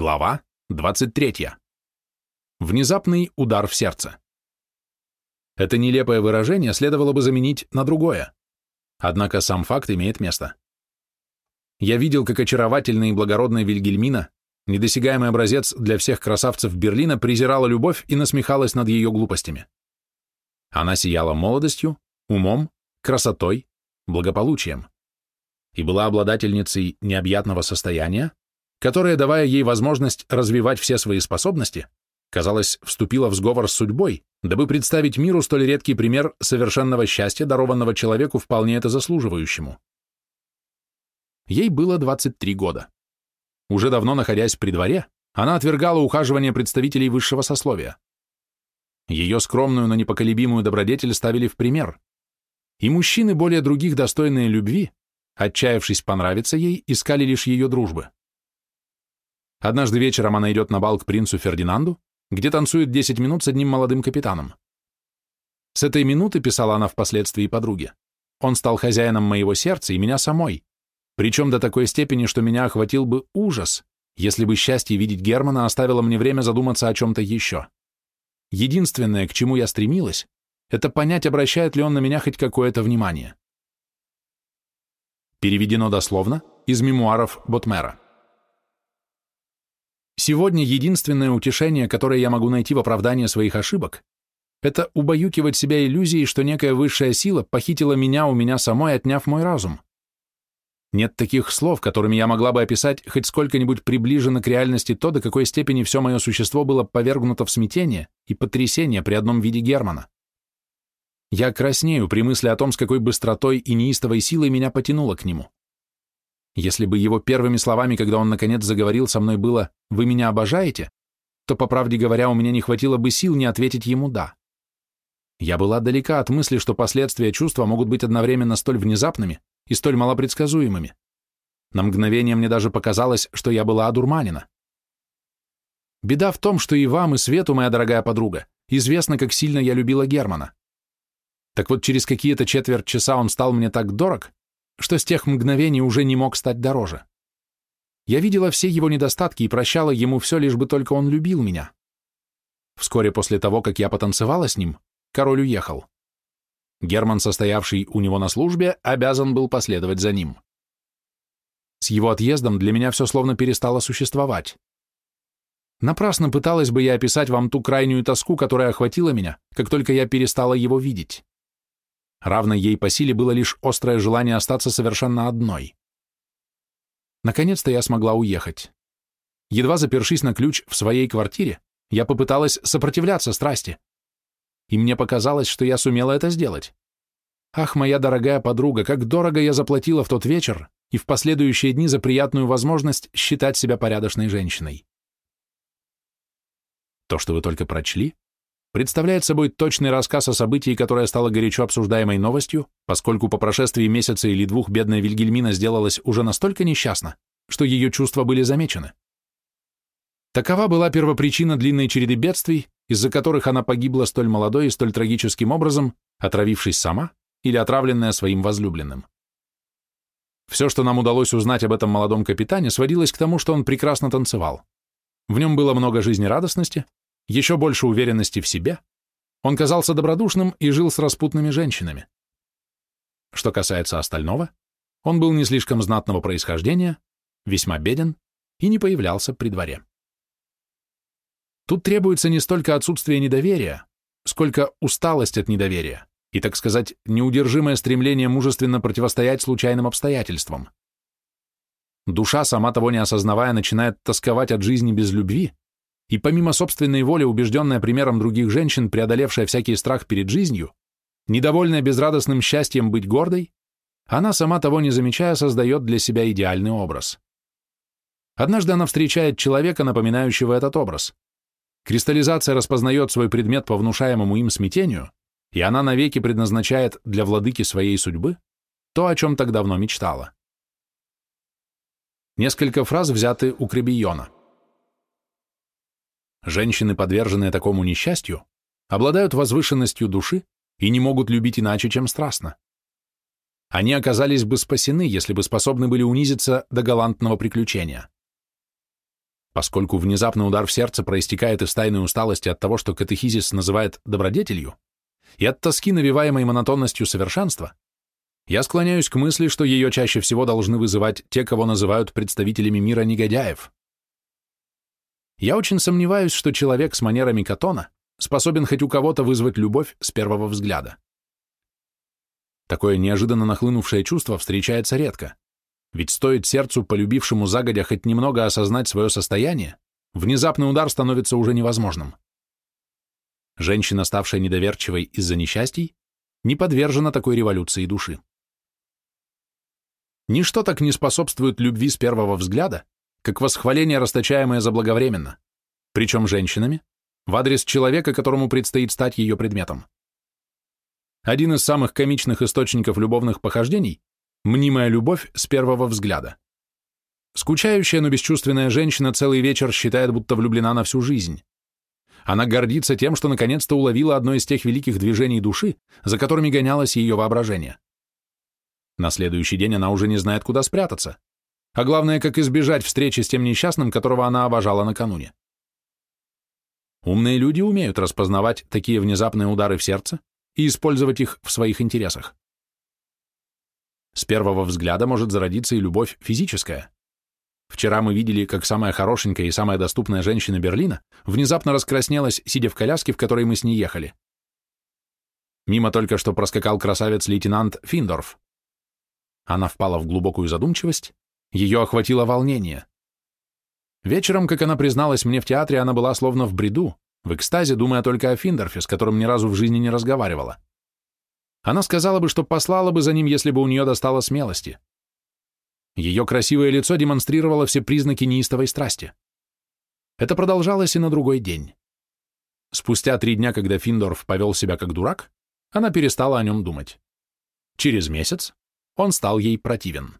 Глава 23. Внезапный удар в сердце. Это нелепое выражение следовало бы заменить на другое. Однако сам факт имеет место. Я видел, как очаровательная и благородная Вильгельмина, недосягаемый образец для всех красавцев Берлина, презирала любовь и насмехалась над ее глупостями. Она сияла молодостью, умом, красотой, благополучием и была обладательницей необъятного состояния, которая, давая ей возможность развивать все свои способности, казалось, вступила в сговор с судьбой, дабы представить миру столь редкий пример совершенного счастья, дарованного человеку вполне это заслуживающему. Ей было 23 года. Уже давно находясь при дворе, она отвергала ухаживание представителей высшего сословия. Ее скромную, но непоколебимую добродетель ставили в пример. И мужчины, более других достойные любви, отчаявшись понравиться ей, искали лишь ее дружбы. Однажды вечером она идет на бал к принцу Фердинанду, где танцует 10 минут с одним молодым капитаном. С этой минуты, писала она впоследствии подруге, он стал хозяином моего сердца и меня самой, причем до такой степени, что меня охватил бы ужас, если бы счастье видеть Германа оставило мне время задуматься о чем-то еще. Единственное, к чему я стремилась, это понять, обращает ли он на меня хоть какое-то внимание. Переведено дословно из мемуаров Ботмера. Сегодня единственное утешение, которое я могу найти в оправдании своих ошибок, это убаюкивать себя иллюзией, что некая высшая сила похитила меня у меня самой, отняв мой разум. Нет таких слов, которыми я могла бы описать хоть сколько-нибудь приближенно к реальности то, до какой степени все мое существо было повергнуто в смятение и потрясение при одном виде Германа. Я краснею при мысли о том, с какой быстротой и неистовой силой меня потянуло к нему. Если бы его первыми словами, когда он наконец заговорил со мной, было «Вы меня обожаете?», то, по правде говоря, у меня не хватило бы сил не ответить ему «да». Я была далека от мысли, что последствия чувства могут быть одновременно столь внезапными и столь малопредсказуемыми. На мгновение мне даже показалось, что я была одурманена. Беда в том, что и вам, и Свету, моя дорогая подруга, известно, как сильно я любила Германа. Так вот, через какие-то четверть часа он стал мне так дорог, что с тех мгновений уже не мог стать дороже. Я видела все его недостатки и прощала ему все, лишь бы только он любил меня. Вскоре после того, как я потанцевала с ним, король уехал. Герман, состоявший у него на службе, обязан был последовать за ним. С его отъездом для меня все словно перестало существовать. Напрасно пыталась бы я описать вам ту крайнюю тоску, которая охватила меня, как только я перестала его видеть. Равно ей по силе было лишь острое желание остаться совершенно одной. Наконец-то я смогла уехать. Едва запершись на ключ в своей квартире, я попыталась сопротивляться страсти. И мне показалось, что я сумела это сделать. Ах, моя дорогая подруга, как дорого я заплатила в тот вечер и в последующие дни за приятную возможность считать себя порядочной женщиной. То, что вы только прочли, представляет собой точный рассказ о событии, которое стало горячо обсуждаемой новостью, поскольку по прошествии месяца или двух бедная Вильгельмина сделалась уже настолько несчастна, что ее чувства были замечены. Такова была первопричина длинной череды бедствий, из-за которых она погибла столь молодой и столь трагическим образом, отравившись сама или отравленная своим возлюбленным. Все, что нам удалось узнать об этом молодом капитане, сводилось к тому, что он прекрасно танцевал. В нем было много жизнерадостности, еще больше уверенности в себе, он казался добродушным и жил с распутными женщинами. Что касается остального, он был не слишком знатного происхождения, весьма беден и не появлялся при дворе. Тут требуется не столько отсутствие недоверия, сколько усталость от недоверия и, так сказать, неудержимое стремление мужественно противостоять случайным обстоятельствам. Душа, сама того не осознавая, начинает тосковать от жизни без любви, и помимо собственной воли, убежденная примером других женщин, преодолевшая всякий страх перед жизнью, недовольная безрадостным счастьем быть гордой, она, сама того не замечая, создает для себя идеальный образ. Однажды она встречает человека, напоминающего этот образ. Кристаллизация распознает свой предмет по внушаемому им смятению, и она навеки предназначает для владыки своей судьбы то, о чем так давно мечтала. Несколько фраз взяты у Кребийона. Женщины, подверженные такому несчастью, обладают возвышенностью души и не могут любить иначе, чем страстно. Они оказались бы спасены, если бы способны были унизиться до галантного приключения. Поскольку внезапный удар в сердце проистекает из тайной усталости от того, что катехизис называет добродетелью, и от тоски, навиваемой монотонностью совершенства, я склоняюсь к мысли, что ее чаще всего должны вызывать те, кого называют представителями мира негодяев. Я очень сомневаюсь, что человек с манерами Катона способен хоть у кого-то вызвать любовь с первого взгляда. Такое неожиданно нахлынувшее чувство встречается редко, ведь стоит сердцу, полюбившему загодя хоть немного осознать свое состояние, внезапный удар становится уже невозможным. Женщина, ставшая недоверчивой из-за несчастий, не подвержена такой революции души. Ничто так не способствует любви с первого взгляда, как восхваление, расточаемое заблаговременно, причем женщинами, в адрес человека, которому предстоит стать ее предметом. Один из самых комичных источников любовных похождений – мнимая любовь с первого взгляда. Скучающая, но бесчувственная женщина целый вечер считает, будто влюблена на всю жизнь. Она гордится тем, что наконец-то уловила одно из тех великих движений души, за которыми гонялось ее воображение. На следующий день она уже не знает, куда спрятаться. А главное, как избежать встречи с тем несчастным, которого она обожала накануне. Умные люди умеют распознавать такие внезапные удары в сердце и использовать их в своих интересах. С первого взгляда может зародиться и любовь физическая. Вчера мы видели, как самая хорошенькая и самая доступная женщина Берлина внезапно раскраснелась, сидя в коляске, в которой мы с ней ехали. Мимо только что проскакал красавец-лейтенант Финдорф. Она впала в глубокую задумчивость, ее охватило волнение. Вечером, как она призналась мне в театре, она была словно в бреду, в экстазе, думая только о Финдорфе, с которым ни разу в жизни не разговаривала. Она сказала бы, что послала бы за ним, если бы у нее достало смелости. Ее красивое лицо демонстрировало все признаки неистовой страсти. Это продолжалось и на другой день. Спустя три дня, когда Финдорф повел себя как дурак, она перестала о нем думать. Через месяц он стал ей противен.